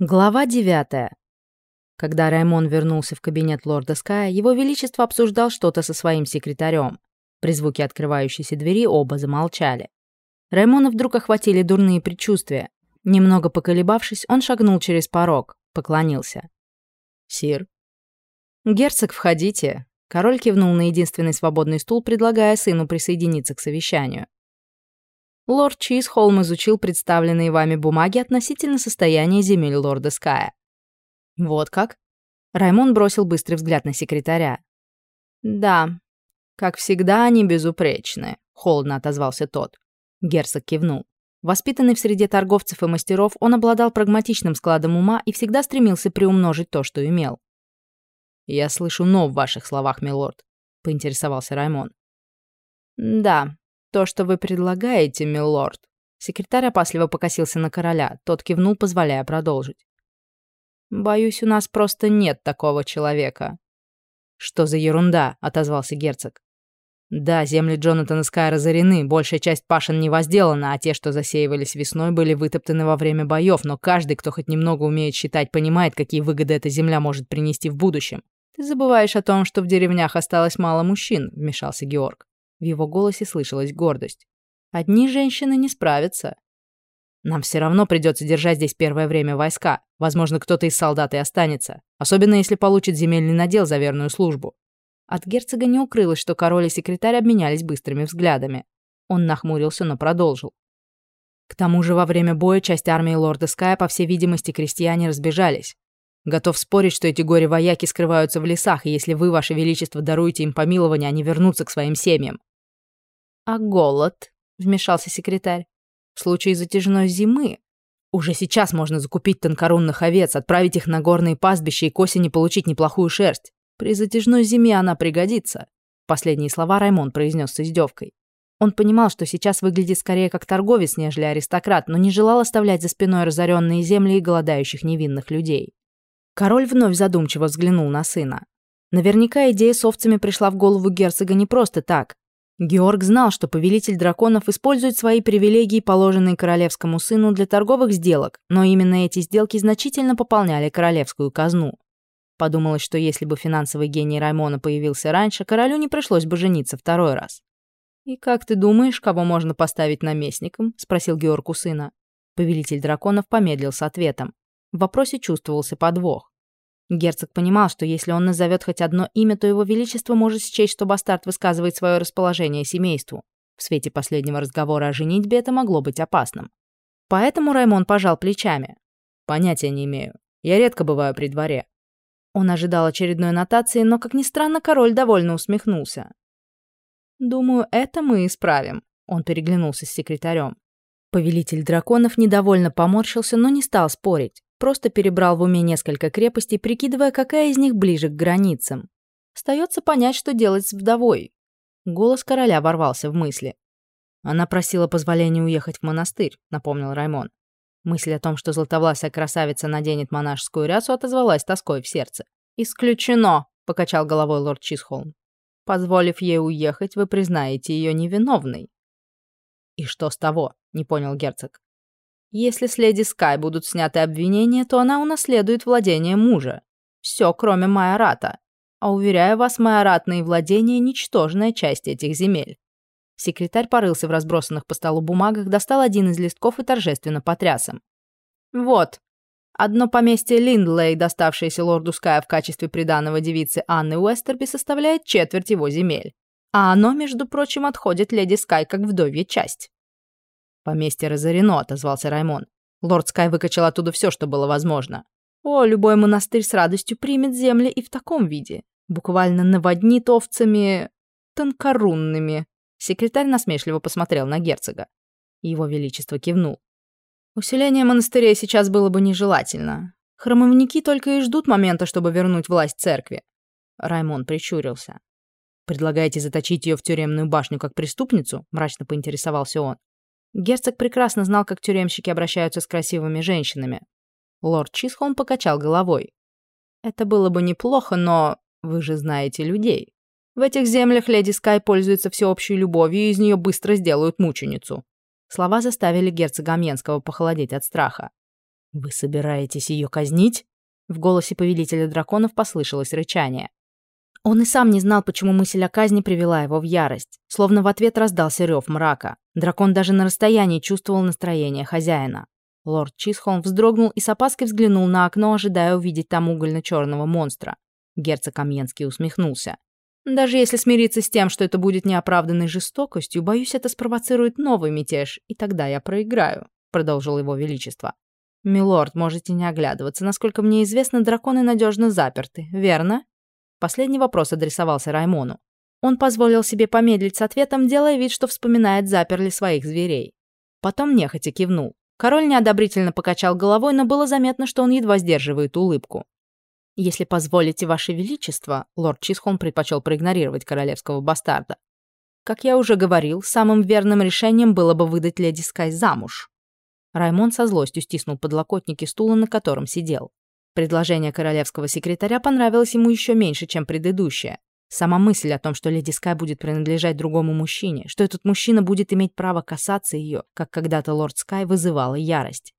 Глава девятая. Когда Раймон вернулся в кабинет лорда Ская, его величество обсуждал что-то со своим секретарем. При звуке открывающейся двери оба замолчали. Раймона вдруг охватили дурные предчувствия. Немного поколебавшись, он шагнул через порог, поклонился. «Сир». «Герцог, входите». Король кивнул на единственный свободный стул, предлагая сыну присоединиться к совещанию. Лорд Чизхолм изучил представленные вами бумаги относительно состояния земель лорда Ская. Вот как? Раймон бросил быстрый взгляд на секретаря. Да, как всегда, они безупречны, холодно отозвался тот. Герцог кивнул. Воспитанный в среде торговцев и мастеров, он обладал прагматичным складом ума и всегда стремился приумножить то, что имел. «Я слышу «но» в ваших словах, милорд», — поинтересовался Раймон. «Да, «То, что вы предлагаете, милорд». Секретарь опасливо покосился на короля, тот кивнул, позволяя продолжить. «Боюсь, у нас просто нет такого человека». «Что за ерунда?» — отозвался герцог. «Да, земли Джонатана Скай разорены, большая часть пашин не возделана, а те, что засеивались весной, были вытоптаны во время боев, но каждый, кто хоть немного умеет считать, понимает, какие выгоды эта земля может принести в будущем. Ты забываешь о том, что в деревнях осталось мало мужчин», — вмешался Георг. В его голосе слышалась гордость. «Одни женщины не справятся. Нам все равно придется держать здесь первое время войска. Возможно, кто-то из солдат и останется. Особенно, если получит земельный надел за верную службу». От герцога не укрылось, что король и секретарь обменялись быстрыми взглядами. Он нахмурился, но продолжил. К тому же во время боя часть армии лорда Ская, по всей видимости, крестьяне разбежались. Готов спорить, что эти горе-вояки скрываются в лесах, и если вы, ваше величество, даруете им помилование, они вернутся к своим семьям. «А голод?» — вмешался секретарь. «В случае затяжной зимы уже сейчас можно закупить тонкорунных овец, отправить их на горные пастбища и к осени получить неплохую шерсть. При затяжной зиме она пригодится». Последние слова Раймон произнес с издевкой. Он понимал, что сейчас выглядит скорее как торговец, нежели аристократ, но не желал оставлять за спиной разоренные земли и голодающих невинных людей. Король вновь задумчиво взглянул на сына. Наверняка идея с овцами пришла в голову герцога не просто так. Георг знал, что повелитель драконов использует свои привилегии, положенные королевскому сыну, для торговых сделок, но именно эти сделки значительно пополняли королевскую казну. Подумалось, что если бы финансовый гений Раймона появился раньше, королю не пришлось бы жениться второй раз. «И как ты думаешь, кого можно поставить наместником?» — спросил Георг у сына. Повелитель драконов помедлил с ответом. В вопросе чувствовался подвох. Герцог понимал, что если он назовет хоть одно имя, то его величество может счесть, что бастард высказывает свое расположение семейству. В свете последнего разговора о женитьбе это могло быть опасным. Поэтому Раймон пожал плечами. «Понятия не имею. Я редко бываю при дворе». Он ожидал очередной нотации, но, как ни странно, король довольно усмехнулся. «Думаю, это мы исправим», — он переглянулся с секретарем. Повелитель драконов недовольно поморщился, но не стал спорить. Просто перебрал в уме несколько крепостей, прикидывая, какая из них ближе к границам. Остается понять, что делать с вдовой. Голос короля ворвался в мысли. Она просила позволения уехать в монастырь, напомнил Раймон. Мысль о том, что золотовласая красавица наденет монашескую рясу, отозвалась тоской в сердце. «Исключено!» — покачал головой лорд Чисхолм. «Позволив ей уехать, вы признаете ее невиновной». «И что с того?» — не понял герцог. Если с леди Скай будут сняты обвинения, то она унаследует владение мужа. Все, кроме Майората. А уверяю вас, майоратные владения — ничтожная часть этих земель. Секретарь порылся в разбросанных по столу бумагах, достал один из листков и торжественно потряс им. «Вот. Одно поместье Линдлей, доставшееся лорду Ская в качестве приданого девицы Анны Уэстерби, составляет четверть его земель. А оно, между прочим, отходит леди Скай как вдовья часть. «Поместье разорено», — отозвался Раймон. Лорд Скай выкачал оттуда все, что было возможно. «О, любой монастырь с радостью примет земли и в таком виде. Буквально наводнит овцами... тонкорунными». Секретарь насмешливо посмотрел на герцога. Его Величество кивнул. «Усиление монастырей сейчас было бы нежелательно. Храмовники только и ждут момента, чтобы вернуть власть церкви». Раймон прищурился. «Предлагаете заточить ее в тюремную башню как преступницу?» — мрачно поинтересовался он. Герцог прекрасно знал, как тюремщики обращаются с красивыми женщинами. Лорд Чисхолм покачал головой. «Это было бы неплохо, но вы же знаете людей. В этих землях леди Скай пользуется всеобщей любовью, и из нее быстро сделают мученицу». Слова заставили герцога Амьенского похолодеть от страха. «Вы собираетесь ее казнить?» В голосе повелителя драконов послышалось рычание. Он и сам не знал, почему мысль о казни привела его в ярость. Словно в ответ раздался рев мрака. Дракон даже на расстоянии чувствовал настроение хозяина. Лорд Чисхолм вздрогнул и с опаской взглянул на окно, ожидая увидеть там угольно-черного монстра. Герцог Амьенский усмехнулся. «Даже если смириться с тем, что это будет неоправданной жестокостью, боюсь, это спровоцирует новый мятеж, и тогда я проиграю», — продолжил его величество. «Милорд, можете не оглядываться. Насколько мне известно, драконы надежно заперты, верно?» Последний вопрос адресовался Раймону. Он позволил себе помедлить с ответом, делая вид, что вспоминает, заперли своих зверей. Потом нехотя кивнул. Король неодобрительно покачал головой, но было заметно, что он едва сдерживает улыбку. «Если позволите, Ваше Величество», — лорд Чисхолм предпочел проигнорировать королевского бастарда. «Как я уже говорил, самым верным решением было бы выдать леди Скай замуж». Раймон со злостью стиснул подлокотники стула, на котором сидел. Предложение королевского секретаря понравилось ему еще меньше, чем предыдущее. Сама мысль о том, что леди Скай будет принадлежать другому мужчине, что этот мужчина будет иметь право касаться ее, как когда-то лорд Скай, вызывала ярость.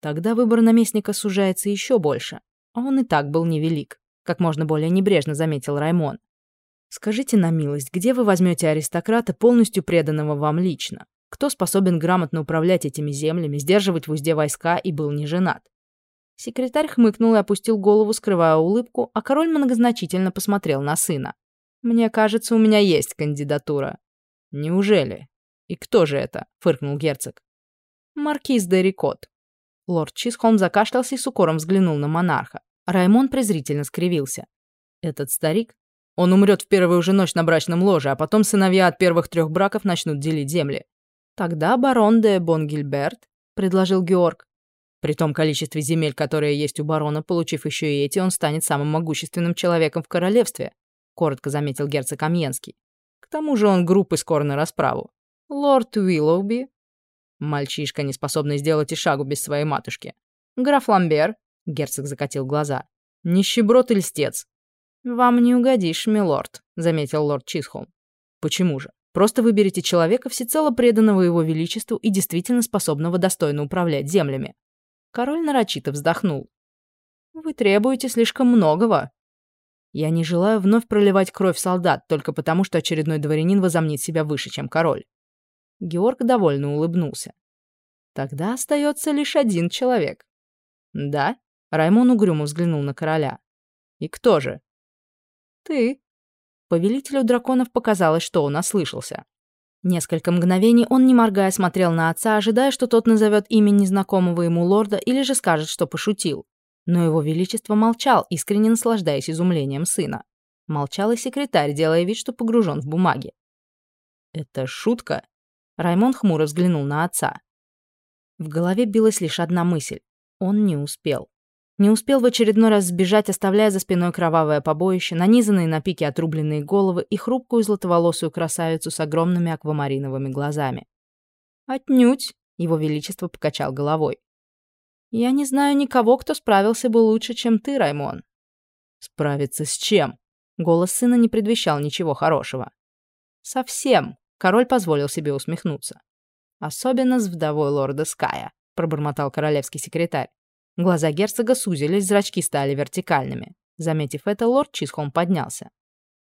Тогда выбор наместника сужается еще больше, а он и так был невелик, как можно более небрежно заметил Раймон. Скажите на милость, где вы возьмете аристократа, полностью преданного вам лично? Кто способен грамотно управлять этими землями, сдерживать в узде войска и был не женат? Секретарь хмыкнул и опустил голову, скрывая улыбку, а король многозначительно посмотрел на сына. «Мне кажется, у меня есть кандидатура». «Неужели? И кто же это?» — фыркнул герцог. «Маркиз де Рикот». Лорд Чисхолм закашлялся и с укором взглянул на монарха. Раймон презрительно скривился. «Этот старик? Он умрет в первую же ночь на брачном ложе, а потом сыновья от первых трех браков начнут делить земли». «Тогда барон де Бонгильберт», — предложил Георг. При том количестве земель, которые есть у барона, получив еще и эти, он станет самым могущественным человеком в королевстве», — коротко заметил герцог Амьенский. «К тому же он группы скоро на расправу. Лорд Уиллоуби...» Мальчишка, не способный сделать и шагу без своей матушки. «Граф Ламбер...» — герцог закатил глаза. «Нищеброд и льстец». «Вам не угодишь, милорд», — заметил лорд Чисхолм. «Почему же? Просто выберите человека, всецело преданного его величеству и действительно способного достойно управлять землями. Король нарочито вздохнул. «Вы требуете слишком многого». «Я не желаю вновь проливать кровь солдат, только потому, что очередной дворянин возомнит себя выше, чем король». Георг довольно улыбнулся. «Тогда остается лишь один человек». «Да?» Раймон угрюмо взглянул на короля. «И кто же?» «Ты». Повелителю драконов показалось, что он ослышался. Несколько мгновений он, не моргая, смотрел на отца, ожидая, что тот назовет имя незнакомого ему лорда или же скажет, что пошутил. Но его величество молчал, искренне наслаждаясь изумлением сына. Молчал и секретарь, делая вид, что погружен в бумаги. «Это шутка?» Раймон хмуро взглянул на отца. В голове билась лишь одна мысль. Он не успел. Не успел в очередной раз сбежать, оставляя за спиной кровавое побоище, нанизанные на пике отрубленные головы и хрупкую златоволосую красавицу с огромными аквамариновыми глазами. «Отнюдь!» — его величество покачал головой. «Я не знаю никого, кто справился бы лучше, чем ты, Раймон». «Справиться с чем?» Голос сына не предвещал ничего хорошего. «Совсем!» — король позволил себе усмехнуться. «Особенно с вдовой лорда Ская», — пробормотал королевский секретарь. Глаза герцога сузились, зрачки стали вертикальными. Заметив это, лорд Чисхом поднялся.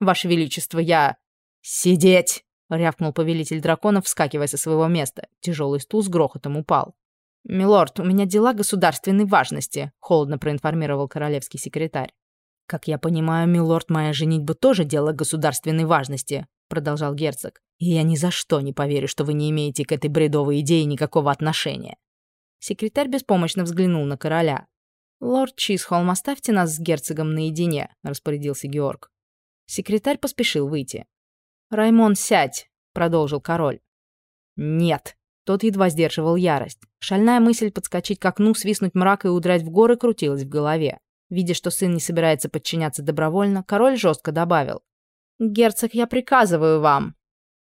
«Ваше Величество, я...» «Сидеть!» — рявкнул повелитель драконов, вскакивая со своего места. Тяжелый стул с грохотом упал. «Милорд, у меня дела государственной важности», — холодно проинформировал королевский секретарь. «Как я понимаю, милорд, моя женитьба тоже дело государственной важности», — продолжал герцог. «И я ни за что не поверю, что вы не имеете к этой бредовой идее никакого отношения. Секретарь беспомощно взглянул на короля. «Лорд Чисхолм, оставьте нас с герцогом наедине», — распорядился Георг. Секретарь поспешил выйти. «Раймон, сядь», — продолжил король. «Нет». Тот едва сдерживал ярость. Шальная мысль подскочить к окну, свистнуть мрак и удрать в горы крутилась в голове. Видя, что сын не собирается подчиняться добровольно, король жестко добавил. «Герцог, я приказываю вам!»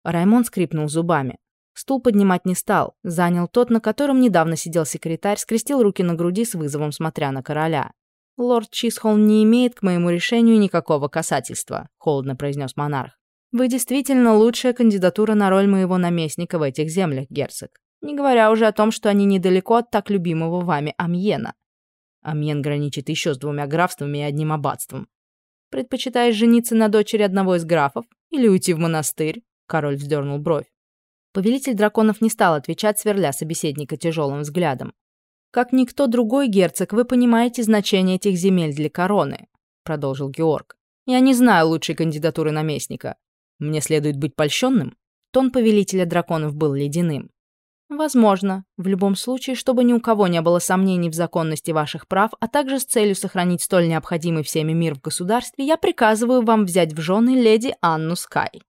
Раймон скрипнул зубами. Стул поднимать не стал, занял тот, на котором недавно сидел секретарь, скрестил руки на груди с вызовом, смотря на короля. «Лорд Чисхолм не имеет к моему решению никакого касательства», — холодно произнес монарх. «Вы действительно лучшая кандидатура на роль моего наместника в этих землях, герцог. Не говоря уже о том, что они недалеко от так любимого вами Амьена. Амьен граничит еще с двумя графствами и одним аббатством. Предпочитаешь жениться на дочери одного из графов или уйти в монастырь? Король вздернул бровь. Повелитель драконов не стал отвечать, сверля собеседника тяжелым взглядом. «Как никто другой, герцог, вы понимаете значение этих земель для короны», продолжил Георг. «Я не знаю лучшей кандидатуры наместника. Мне следует быть польщенным?» Тон повелителя драконов был ледяным. Возможно. В любом случае, чтобы ни у кого не было сомнений в законности ваших прав, а также с целью сохранить столь необходимый всеми мир в государстве, я приказываю вам взять в жены леди Анну Скай.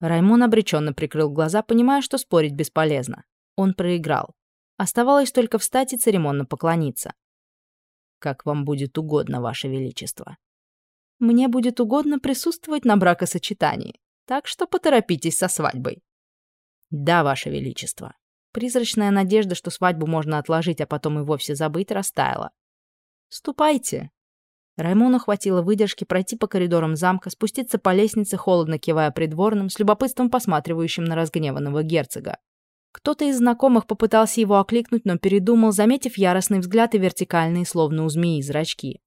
Раймон обреченно прикрыл глаза, понимая, что спорить бесполезно. Он проиграл. Оставалось только встать и церемонно поклониться. «Как вам будет угодно, Ваше Величество». «Мне будет угодно присутствовать на бракосочетании, так что поторопитесь со свадьбой». «Да, Ваше Величество». Призрачная надежда, что свадьбу можно отложить, а потом и вовсе забыть, растаяла. «Ступайте». Раймону хватило выдержки пройти по коридорам замка, спуститься по лестнице, холодно кивая придворным, с любопытством посматривающим на разгневанного герцога. Кто-то из знакомых попытался его окликнуть, но передумал, заметив яростный взгляд и вертикальные, словно у змеи, зрачки.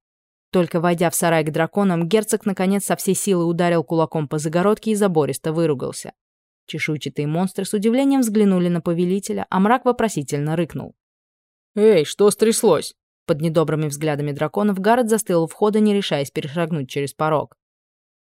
Только войдя в сарай к драконам, герцог наконец со всей силы ударил кулаком по загородке и забористо выругался. Чешуйчатые монстры с удивлением взглянули на повелителя, а мрак вопросительно рыкнул. «Эй, что стряслось?» Под недобрыми взглядами драконов Гаррет застыл у входа, не решаясь перешагнуть через порог.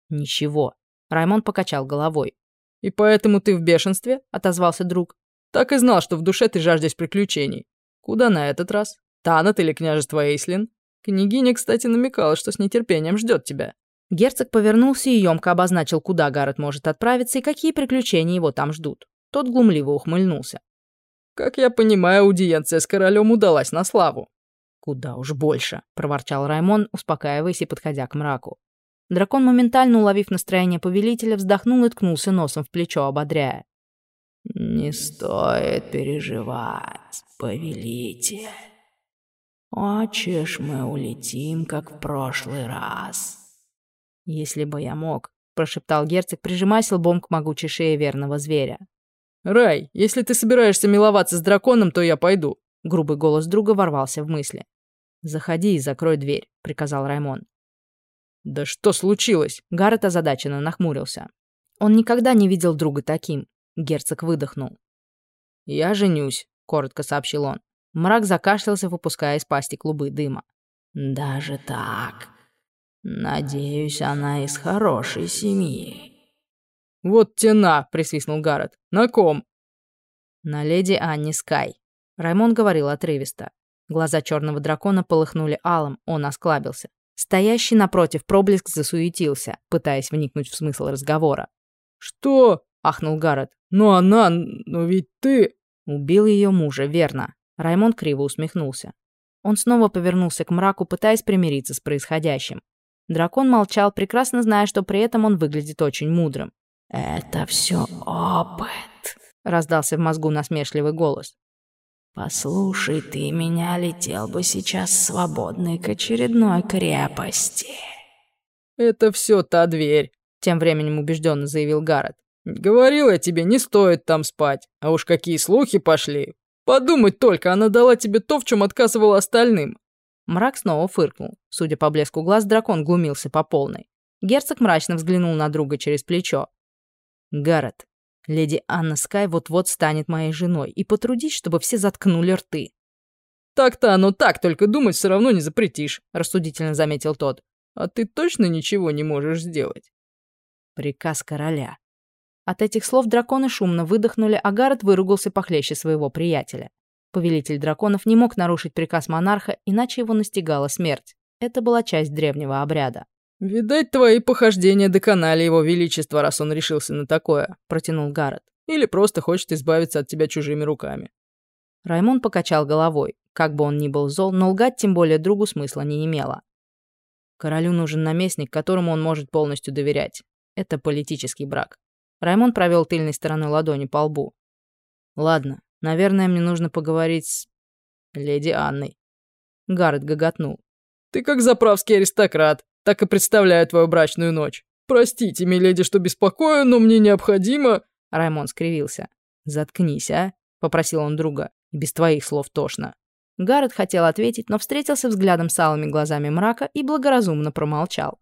«Ничего». Раймонд покачал головой. «И поэтому ты в бешенстве?» — отозвался друг. «Так и знал, что в душе ты жаждешь приключений. Куда на этот раз? Танат или княжество Эйслин? Княгиня, кстати, намекала, что с нетерпением ждет тебя». Герцог повернулся и емко обозначил, куда Гаррет может отправиться и какие приключения его там ждут. Тот глумливо ухмыльнулся. «Как я понимаю, аудиенция с королем удалась на славу». «Куда уж больше», — проворчал Раймон, успокаиваясь и подходя к мраку. Дракон, моментально уловив настроение повелителя, вздохнул и ткнулся носом в плечо, ободряя. «Не стоит переживать, повелитель. Хочешь, мы улетим, как в прошлый раз?» «Если бы я мог», — прошептал герцог, прижимаясь лбом к могучей шее верного зверя. «Рай, если ты собираешься миловаться с драконом, то я пойду», — грубый голос друга ворвался в мысли. «Заходи и закрой дверь», — приказал Раймон. «Да что случилось?» — Гаррет озадаченно нахмурился. Он никогда не видел друга таким. Герцог выдохнул. «Я женюсь», — коротко сообщил он. Мрак закашлялся, выпуская из пасти клубы дыма. «Даже так?» Надеюсь, она из хорошей семьи. Вот тена, присвистнул Гаррет. На ком? На леди Анне Скай. Раймон говорил отрывисто. Глаза черного дракона полыхнули алым, он осклабился. Стоящий напротив проблеск засуетился, пытаясь вникнуть в смысл разговора. «Что?» — ахнул Гаррет. «Но она... но ведь ты...» Убил ее мужа, верно. Раймон криво усмехнулся. Он снова повернулся к мраку, пытаясь примириться с происходящим. Дракон молчал, прекрасно зная, что при этом он выглядит очень мудрым. «Это все опыт», — раздался в мозгу насмешливый голос. «Послушай, ты меня летел бы сейчас свободный к очередной крепости». «Это все та дверь», — тем временем убежденно заявил Гаррет. «Говорил я тебе, не стоит там спать. А уж какие слухи пошли. Подумать только, она дала тебе то, в чем отказывала остальным. Мрак снова фыркнул. Судя по блеску глаз, дракон глумился по полной. Герцог мрачно взглянул на друга через плечо. «Гаррет, леди Анна Скай вот-вот станет моей женой, и потрудись, чтобы все заткнули рты». «Так-то оно так, только думать все равно не запретишь», — рассудительно заметил тот. «А ты точно ничего не можешь сделать?» Приказ короля. От этих слов драконы шумно выдохнули, а Гаррет выругался похлеще своего приятеля. Повелитель драконов не мог нарушить приказ монарха, иначе его настигала смерть. Это была часть древнего обряда. «Видать, твои похождения доконали его величество, раз он решился на такое», — протянул Гаррет. «Или просто хочет избавиться от тебя чужими руками». Раймон покачал головой. Как бы он ни был зол, но лгать тем более другу смысла не имело. Королю нужен наместник, которому он может полностью доверять. Это политический брак. Раймон провел тыльной стороной ладони по лбу. Ладно, Наверное, мне нужно поговорить с... леди Анной. Гаррет гоготнул. Ты как заправский аристократ, так и представляю твою брачную ночь. Простите, миледи, что беспокою, но мне необходимо... Раймон скривился. Заткнись, а? — попросил он друга. «И без твоих слов тошно». Гаррет хотел ответить, но встретился взглядом с алыми глазами мрака и благоразумно промолчал.